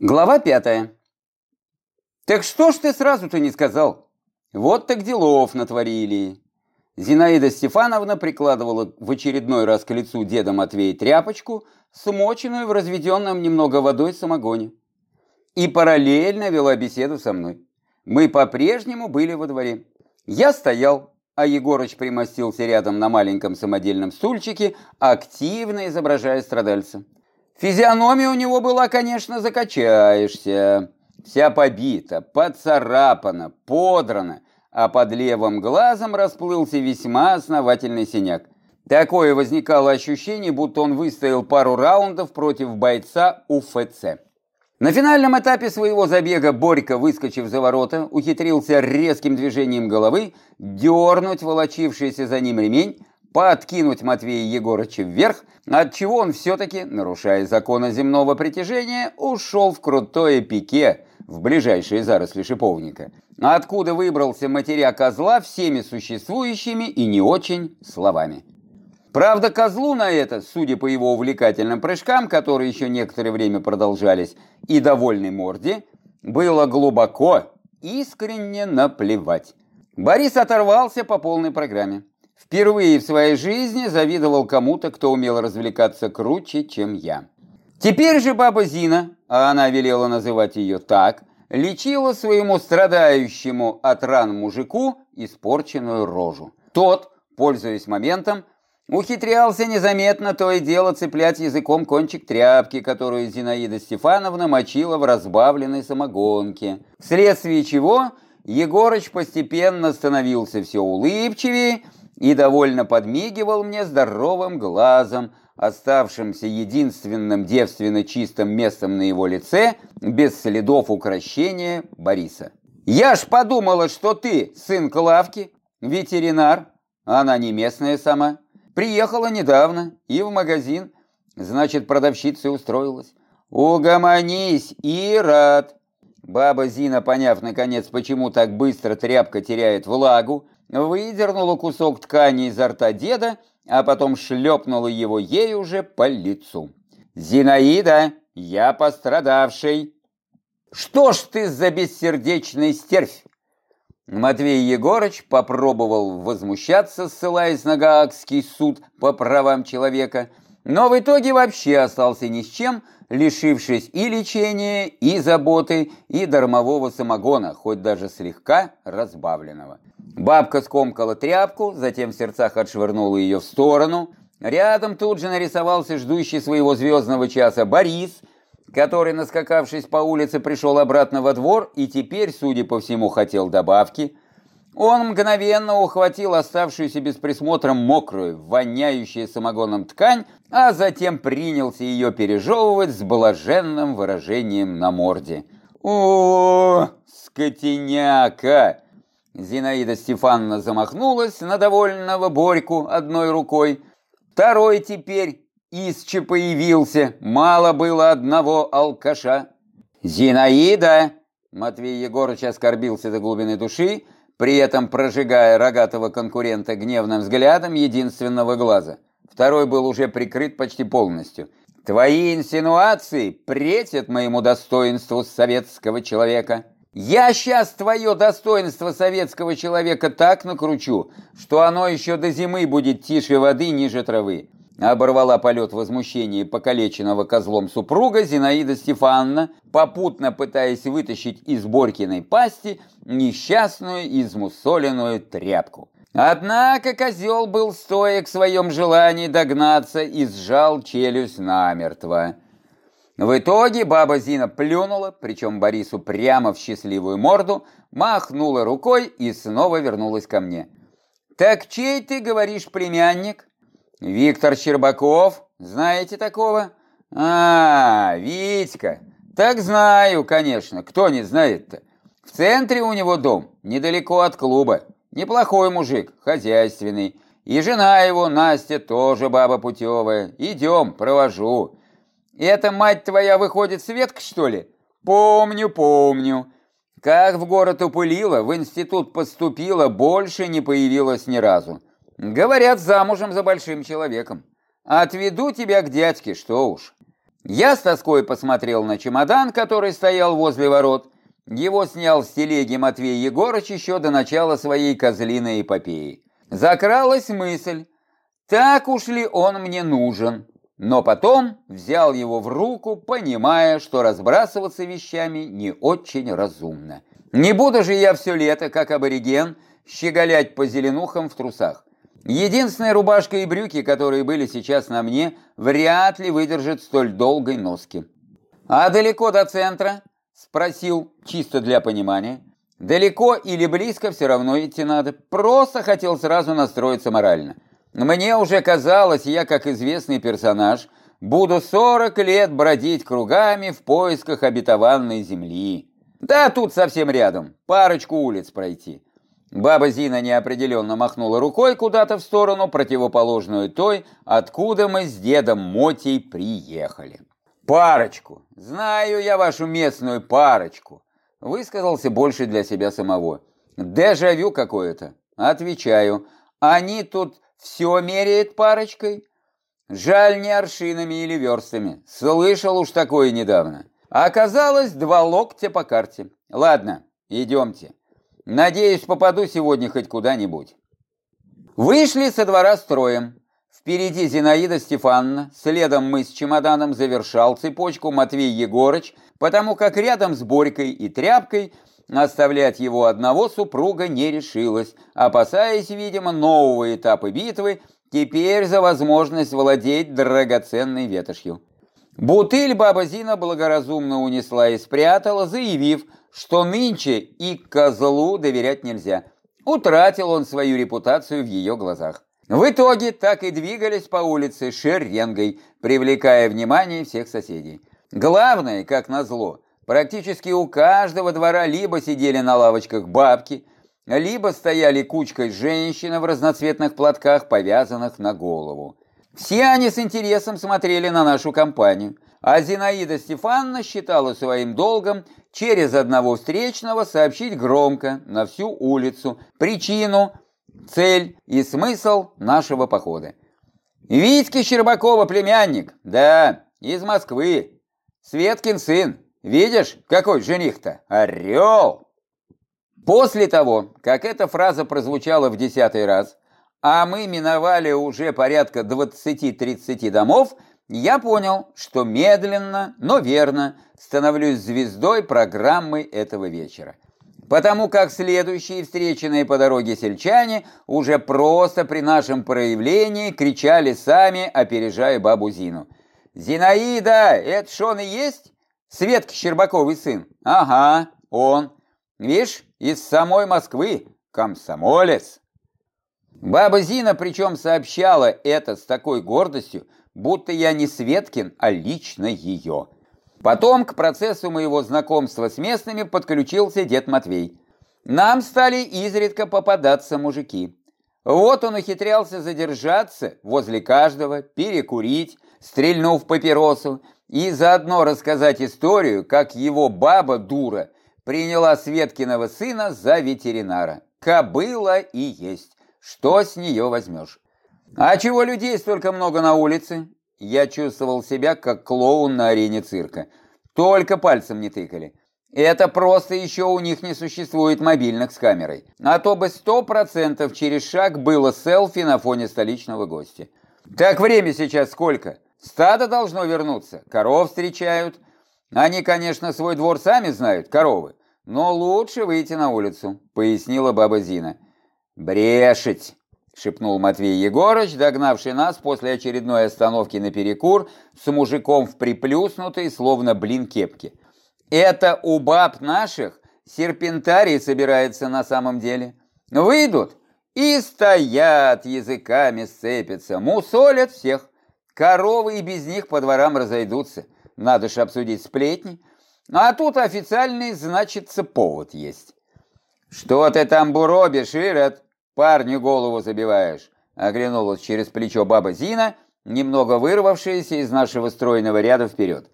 Глава пятая. «Так что ж ты сразу-то не сказал? Вот так делов натворили». Зинаида Стефановна прикладывала в очередной раз к лицу деда Матвея тряпочку, смоченную в разведенном немного водой самогоне. И параллельно вела беседу со мной. Мы по-прежнему были во дворе. Я стоял, а Егорыч примостился рядом на маленьком самодельном стульчике, активно изображая страдальца. Физиономия у него была, конечно, закачаешься. Вся побита, поцарапана, подрана, а под левым глазом расплылся весьма основательный синяк. Такое возникало ощущение, будто он выстоял пару раундов против бойца УФЦ. На финальном этапе своего забега Борька, выскочив за ворота, ухитрился резким движением головы дернуть волочившийся за ним ремень, подкинуть Матвея Егорыча вверх, отчего он все-таки, нарушая законы земного притяжения, ушел в крутое пике в ближайшие заросли шиповника, откуда выбрался матеря козла всеми существующими и не очень словами. Правда, козлу на это, судя по его увлекательным прыжкам, которые еще некоторое время продолжались, и довольной морде, было глубоко, искренне наплевать. Борис оторвался по полной программе. Впервые в своей жизни завидовал кому-то, кто умел развлекаться круче, чем я. Теперь же баба Зина, а она велела называть ее так, лечила своему страдающему от ран мужику испорченную рожу. Тот, пользуясь моментом, ухитрялся незаметно то и дело цеплять языком кончик тряпки, которую Зинаида Стефановна мочила в разбавленной самогонке, вследствие чего Егорыч постепенно становился все улыбчивее, и довольно подмигивал мне здоровым глазом, оставшимся единственным девственно чистым местом на его лице, без следов украшения Бориса. «Я ж подумала, что ты, сын Клавки, ветеринар, она не местная сама, приехала недавно и в магазин, значит, продавщицей устроилась. Угомонись, и рад!» Баба Зина, поняв, наконец, почему так быстро тряпка теряет влагу, выдернула кусок ткани изо рта деда, а потом шлепнула его ей уже по лицу. «Зинаида, я пострадавший!» «Что ж ты за бессердечный стервь?» Матвей Егорыч попробовал возмущаться, ссылаясь на Гаагский суд по правам человека, но в итоге вообще остался ни с чем, лишившись и лечения, и заботы, и дармового самогона, хоть даже слегка разбавленного. Бабка скомкала тряпку, затем в сердцах отшвырнула ее в сторону. Рядом тут же нарисовался ждущий своего звездного часа Борис, который, наскакавшись по улице, пришел обратно во двор и теперь, судя по всему, хотел добавки. Он мгновенно ухватил оставшуюся без присмотра мокрую, воняющую самогоном ткань, а затем принялся ее пережевывать с блаженным выражением на морде. «О, скотиняка!» Зинаида Стефановна замахнулась на довольного Борьку одной рукой. Второй теперь Исче появился, мало было одного алкаша. «Зинаида!» Матвей Егорыч оскорбился до глубины души, при этом прожигая рогатого конкурента гневным взглядом единственного глаза. Второй был уже прикрыт почти полностью. «Твои инсинуации претят моему достоинству советского человека!» Я сейчас твое достоинство советского человека так накручу, что оно еще до зимы будет тише воды ниже травы. Оборвала полет возмущения покалеченного козлом супруга Зинаида Стефановна, попутно пытаясь вытащить из Борькиной пасти несчастную измусоленную тряпку. Однако козел был стоек в своем желании догнаться и сжал челюсть намертво. В итоге баба Зина плюнула, причем Борису прямо в счастливую морду, махнула рукой и снова вернулась ко мне. «Так чей ты, говоришь, племянник?» «Виктор Щербаков. Знаете такого?» «А, Витька. Так знаю, конечно. Кто не знает-то? В центре у него дом, недалеко от клуба. Неплохой мужик, хозяйственный. И жена его, Настя, тоже баба путевая. Идем, провожу. Это, мать твоя, выходит, Светка, что ли? Помню, помню. Как в город упылила, в институт поступила, больше не появилась ни разу. Говорят, замужем за большим человеком. Отведу тебя к дядьке, что уж. Я с тоской посмотрел на чемодан, который стоял возле ворот. Его снял с телеги Матвей Егорыч еще до начала своей козлиной эпопеи. Закралась мысль, так уж ли он мне нужен? Но потом взял его в руку, понимая, что разбрасываться вещами не очень разумно. Не буду же я все лето, как абориген, щеголять по зеленухам в трусах. Единственная рубашка и брюки, которые были сейчас на мне, вряд ли выдержат столь долгой носки. «А далеко до центра?» – спросил, чисто для понимания. «Далеко или близко, все равно идти надо. Просто хотел сразу настроиться морально. Мне уже казалось, я, как известный персонаж, буду 40 лет бродить кругами в поисках обетованной земли. Да тут совсем рядом, парочку улиц пройти». Баба Зина неопределенно махнула рукой куда-то в сторону, противоположную той, откуда мы с дедом Мотей приехали. «Парочку! Знаю я вашу местную парочку!» Высказался больше для себя самого. «Дежавю какое-то!» Отвечаю. «Они тут все меряют парочкой?» Жаль не аршинами или верстами. Слышал уж такое недавно. Оказалось, два локтя по карте. Ладно, идемте. Надеюсь, попаду сегодня хоть куда-нибудь. Вышли со двора строем. Впереди Зинаида Стефановна, следом мы с чемоданом завершал цепочку Матвей Егорыч, потому как рядом с Борькой и Тряпкой оставлять его одного супруга не решилась, опасаясь, видимо, нового этапа битвы, теперь за возможность владеть драгоценной ветошью. Бутыль баба Зина благоразумно унесла и спрятала, заявив, что нынче и козлу доверять нельзя. Утратил он свою репутацию в ее глазах. В итоге так и двигались по улице шеренгой, привлекая внимание всех соседей. Главное, как назло, практически у каждого двора либо сидели на лавочках бабки, либо стояли кучкой женщины в разноцветных платках, повязанных на голову. Все они с интересом смотрели на нашу компанию, а Зинаида Стефановна считала своим долгом через одного встречного сообщить громко на всю улицу причину, цель и смысл нашего похода. Витьки Щербакова племянник, да, из Москвы, Светкин сын, видишь, какой жених-то, орел. После того, как эта фраза прозвучала в десятый раз, а мы миновали уже порядка 20-30 домов, я понял, что медленно, но верно становлюсь звездой программы этого вечера. Потому как следующие встреченные по дороге сельчане уже просто при нашем проявлении кричали сами, опережая бабу Зину. «Зинаида, это что он и есть? Светка Щербаковый сын?» «Ага, он. Видишь, из самой Москвы, комсомолец». Баба Зина причем сообщала это с такой гордостью, будто я не Светкин, а лично ее. Потом к процессу моего знакомства с местными подключился дед Матвей. Нам стали изредка попадаться мужики. Вот он ухитрялся задержаться возле каждого, перекурить, стрельнув папиросу, и заодно рассказать историю, как его баба-дура приняла Светкиного сына за ветеринара. Кобыла и есть. Что с нее возьмешь? А чего людей столько много на улице? Я чувствовал себя как клоун на арене цирка. Только пальцем не тыкали. Это просто еще у них не существует мобильных с камерой. А то бы сто процентов через шаг было селфи на фоне столичного гостя. Так время сейчас сколько? Стадо должно вернуться, коров встречают. Они, конечно, свой двор сами знают, коровы. Но лучше выйти на улицу, пояснила баба Зина. Брешить, — шепнул Матвей Егорыч, догнавший нас после очередной остановки на перекур с мужиком в приплюснутой, словно блин кепке. «Это у баб наших серпентарий собирается на самом деле. Выйдут и стоят, языками сцепятся, мусолят всех. Коровы и без них по дворам разойдутся. Надо же обсудить сплетни. А тут официальный, значится, повод есть». «Что ты там буробишь, Ирод?» Парню голову забиваешь!» Оглянулась через плечо баба Зина, немного вырвавшаяся из нашего стройного ряда вперед.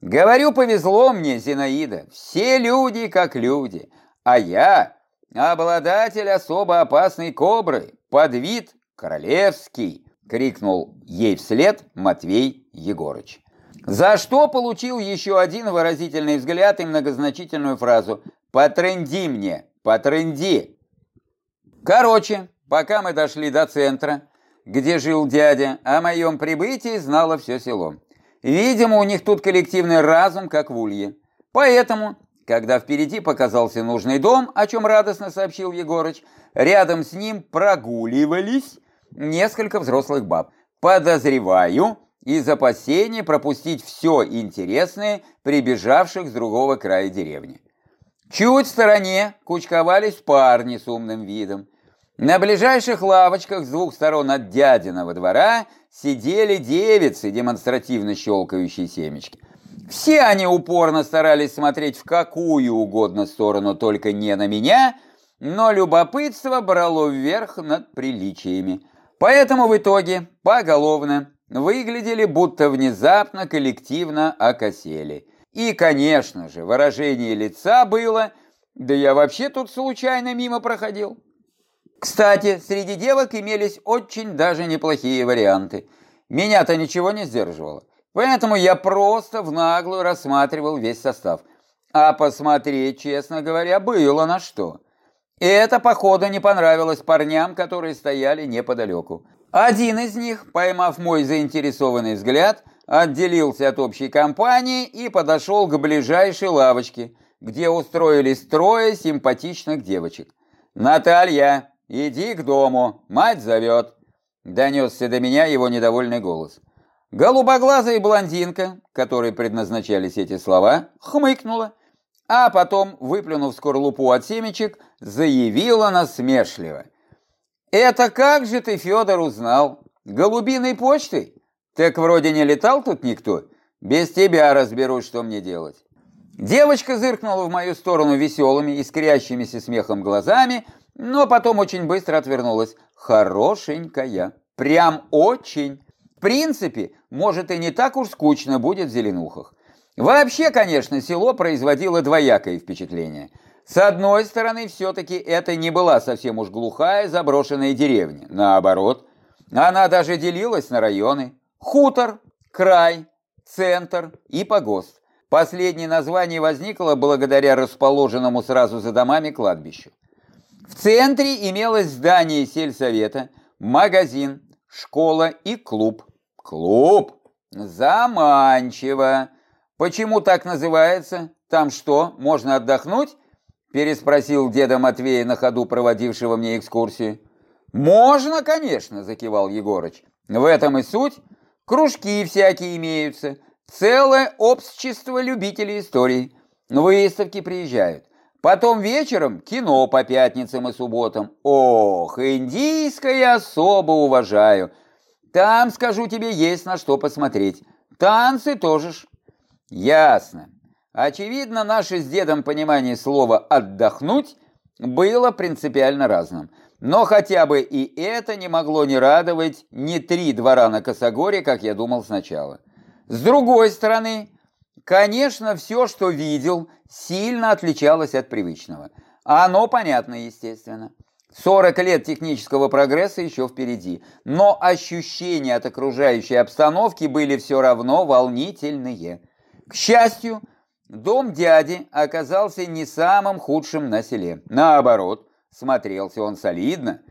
«Говорю, повезло мне, Зинаида, все люди как люди, а я обладатель особо опасной кобры, под вид королевский!» — крикнул ей вслед Матвей Егорыч. За что получил еще один выразительный взгляд и многозначительную фразу «Потренди мне, потренди». Короче, пока мы дошли до центра, где жил дядя, о моем прибытии знало все село. Видимо, у них тут коллективный разум, как в Улье. Поэтому, когда впереди показался нужный дом, о чем радостно сообщил Егорыч, рядом с ним прогуливались несколько взрослых баб. Подозреваю, из опасения пропустить все интересное прибежавших с другого края деревни. Чуть в стороне кучковались парни с умным видом. На ближайших лавочках с двух сторон от дядиного двора сидели девицы, демонстративно щелкающие семечки. Все они упорно старались смотреть в какую угодно сторону, только не на меня, но любопытство брало вверх над приличиями. Поэтому в итоге поголовно выглядели, будто внезапно коллективно окосели. И, конечно же, выражение лица было «Да я вообще тут случайно мимо проходил». Кстати, среди девок имелись очень даже неплохие варианты. Меня-то ничего не сдерживало. Поэтому я просто в наглую рассматривал весь состав. А посмотреть, честно говоря, было на что. И это, походу, не понравилось парням, которые стояли неподалеку. Один из них, поймав мой заинтересованный взгляд, отделился от общей компании и подошел к ближайшей лавочке, где устроились трое симпатичных девочек. «Наталья, «Иди к дому, мать зовет», — донесся до меня его недовольный голос. Голубоглазая блондинка, которой предназначались эти слова, хмыкнула, а потом, выплюнув скорлупу от семечек, заявила насмешливо. «Это как же ты, Федор, узнал? Голубиной почтой? Так вроде не летал тут никто. Без тебя разберусь, что мне делать». Девочка зыркнула в мою сторону веселыми, искрящимися смехом глазами, но потом очень быстро отвернулась. Хорошенькая, прям очень. В принципе, может и не так уж скучно будет в Зеленухах. Вообще, конечно, село производило двоякое впечатление. С одной стороны, все-таки это не была совсем уж глухая заброшенная деревня. Наоборот, она даже делилась на районы. Хутор, край, центр и погост. Последнее название возникло благодаря расположенному сразу за домами кладбищу. В центре имелось здание сельсовета, магазин, школа и клуб. Клуб? Заманчиво. Почему так называется? Там что, можно отдохнуть? Переспросил деда Матвея на ходу проводившего мне экскурсию. Можно, конечно, закивал Егорыч. В этом и суть. Кружки всякие имеются. Целое общество любителей истории. Выставки приезжают. Потом вечером кино по пятницам и субботам. Ох, индийское особо уважаю. Там, скажу тебе, есть на что посмотреть. Танцы тоже ж. Ясно. Очевидно, наше с дедом понимание слова «отдохнуть» было принципиально разным. Но хотя бы и это не могло не радовать ни три двора на Косогоре, как я думал сначала. С другой стороны, Конечно, все, что видел, сильно отличалось от привычного. Оно понятно, естественно. 40 лет технического прогресса еще впереди, но ощущения от окружающей обстановки были все равно волнительные. К счастью, дом дяди оказался не самым худшим на селе. Наоборот, смотрелся он солидно.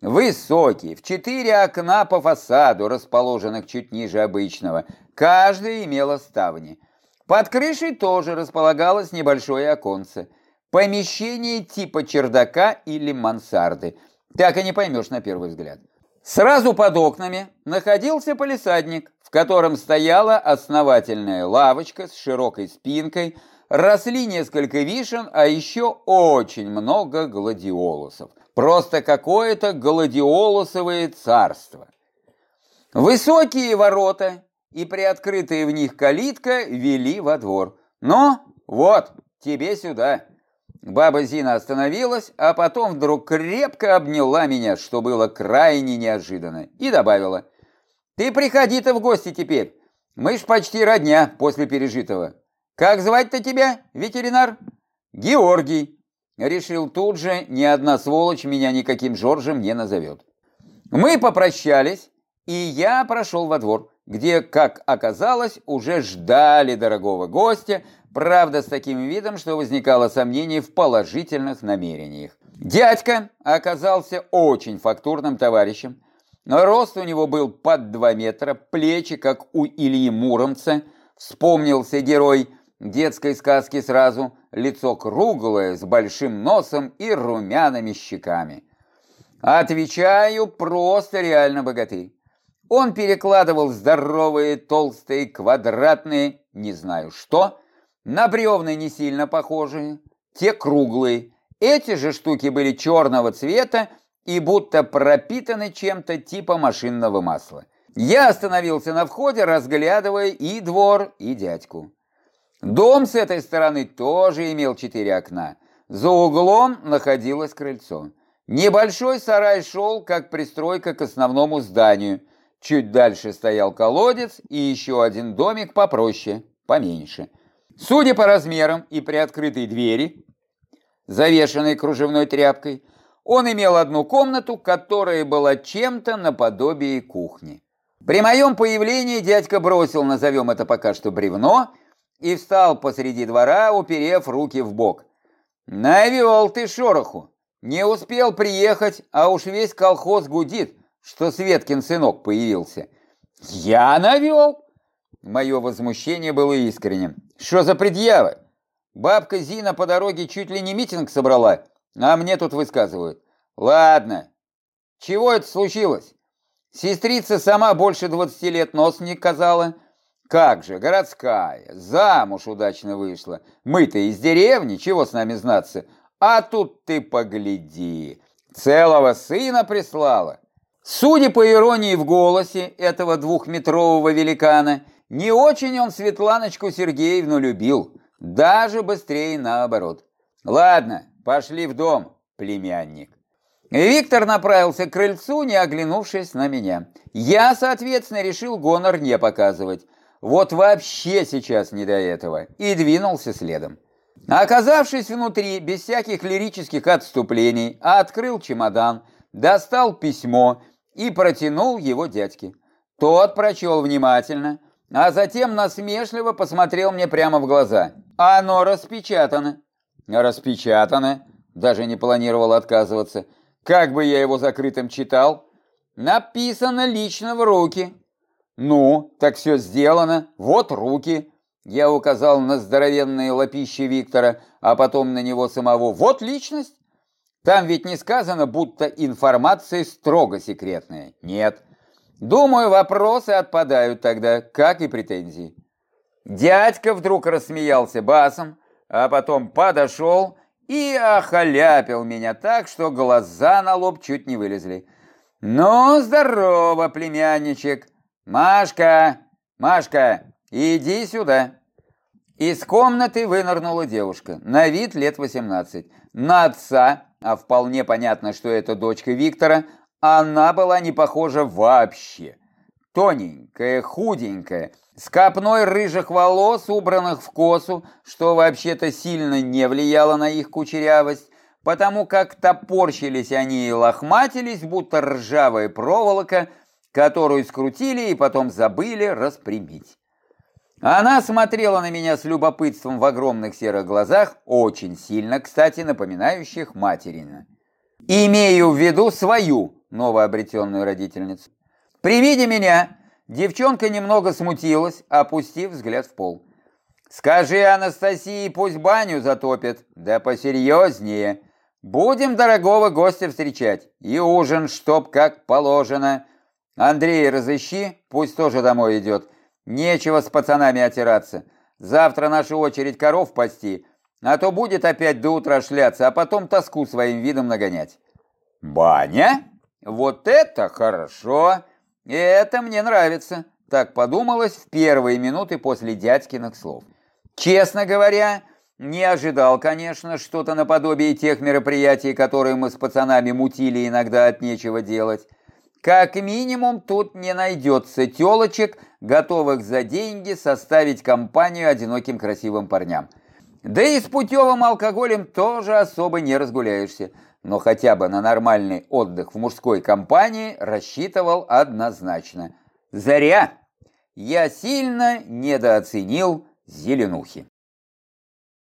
Высокий, в четыре окна по фасаду, расположенных чуть ниже обычного. Каждая имела ставни – под крышей тоже располагалось небольшое оконце. Помещение типа чердака или мансарды. Так и не поймешь на первый взгляд. Сразу под окнами находился полисадник, котором стояла основательная лавочка с широкой спинкой, росли несколько вишен, а еще очень много гладиолусов. Просто какое-то гладиолусовое царство. Высокие ворота и приоткрытая в них калитка вели во двор. «Ну, вот, тебе сюда». Баба Зина остановилась, а потом вдруг крепко обняла меня, что было крайне неожиданно, и добавила. «Ты приходи-то в гости теперь. Мы ж почти родня после пережитого. Как звать-то тебя, ветеринар?» «Георгий». Решил тут же, ни одна сволочь меня никаким Жоржем не назовет. Мы попрощались, и я прошел во двор. где, как оказалось, уже ждали дорогого гостя, правда с таким видом, что возникало сомнение в положительных намерениях. Дядька оказался очень фактурным товарищем, рост у него был под 2 метра, плечи, как у Ильи Муромца, вспомнился герой детской сказки сразу, лицо круглое, с большим носом и румяными щеками. Отвечаю, просто реально богатырь. Он перекладывал здоровые, толстые, квадратные, не знаю что, на бревна не сильно похожие, те круглые. Эти же штуки были черного цвета и будто пропитаны чем-то типа машинного масла. Я остановился на входе, разглядывая и двор, и дядьку. Дом с этой стороны тоже имел четыре окна. За углом находилось крыльцо. Небольшой сарай шел, как пристройка к основному зданию – Чуть дальше стоял колодец и еще один домик попроще, поменьше. Судя по размерам и приоткрытой двери, завешенной кружевной тряпкой, он имел одну комнату, которая была чем-то наподобие кухни. При моем появлении дядька бросил, назовем это пока что бревно, и встал посреди двора, уперев руки в бок. «Навел ты шороху! Не успел приехать, а уж весь колхоз гудит что Светкин сынок появился. Я навел? Мое возмущение было искренним. Что за предъявы? Бабка Зина по дороге чуть ли не митинг собрала, а мне тут высказывают. Ладно, чего это случилось? Сестрица сама больше 20 лет нос не казала. Как же, городская, замуж удачно вышла. Мы-то из деревни, чего с нами знаться? А тут ты погляди, целого сына прислала. Судя по иронии в голосе этого двухметрового великана, не очень он Светланочку Сергеевну любил, даже быстрее наоборот. Ладно, пошли в дом, племянник. Виктор направился к крыльцу, не оглянувшись на меня. Я, соответственно, решил гонор не показывать. Вот вообще сейчас не до этого. И двинулся следом. Оказавшись внутри, без всяких лирических отступлений, открыл чемодан, достал письмо и протянул его дядьке. Тот прочел внимательно, а затем насмешливо посмотрел мне прямо в глаза. Оно распечатано. Распечатано. Даже не планировал отказываться. Как бы я его закрытым читал? Написано лично в руки. Ну, так все сделано. Вот руки. Я указал на здоровенные лапищи Виктора, а потом на него самого. Вот личность. Там ведь не сказано, будто информация строго секретная. Нет. Думаю, вопросы отпадают тогда, как и претензии. Дядька вдруг рассмеялся басом, а потом подошел и охаляпил меня так, что глаза на лоб чуть не вылезли. «Ну, здорово, племянничек! Машка! Машка, иди сюда!» Из комнаты вынырнула девушка, на вид лет 18. На отца а вполне понятно, что это дочка Виктора, она была не похожа вообще. Тоненькая, худенькая, с копной рыжих волос, убранных в косу, что вообще-то сильно не влияло на их кучерявость, потому как топорщились они и лохматились, будто ржавая проволока, которую скрутили и потом забыли распрямить. Она смотрела на меня с любопытством в огромных серых глазах, очень сильно, кстати, напоминающих материна. Имею в виду свою новообретенную родительницу. При виде меня девчонка немного смутилась, опустив взгляд в пол. «Скажи Анастасии, пусть баню затопит, да посерьезнее. Будем дорогого гостя встречать, и ужин, чтоб как положено. Андрей разыщи, пусть тоже домой идет». Нечего с пацанами отираться. Завтра наша очередь коров пасти, а то будет опять до утра шляться, а потом тоску своим видом нагонять. Баня? Вот это хорошо! Это мне нравится. Так подумалось в первые минуты после дядькиных слов. Честно говоря, не ожидал, конечно, что-то наподобие тех мероприятий, которые мы с пацанами мутили иногда от нечего делать. Как минимум тут не найдется телочек, готовых за деньги составить компанию одиноким красивым парням. Да и с путевым алкоголем тоже особо не разгуляешься, но хотя бы на нормальный отдых в мужской компании рассчитывал однозначно. Заря! я сильно недооценил зеленухи.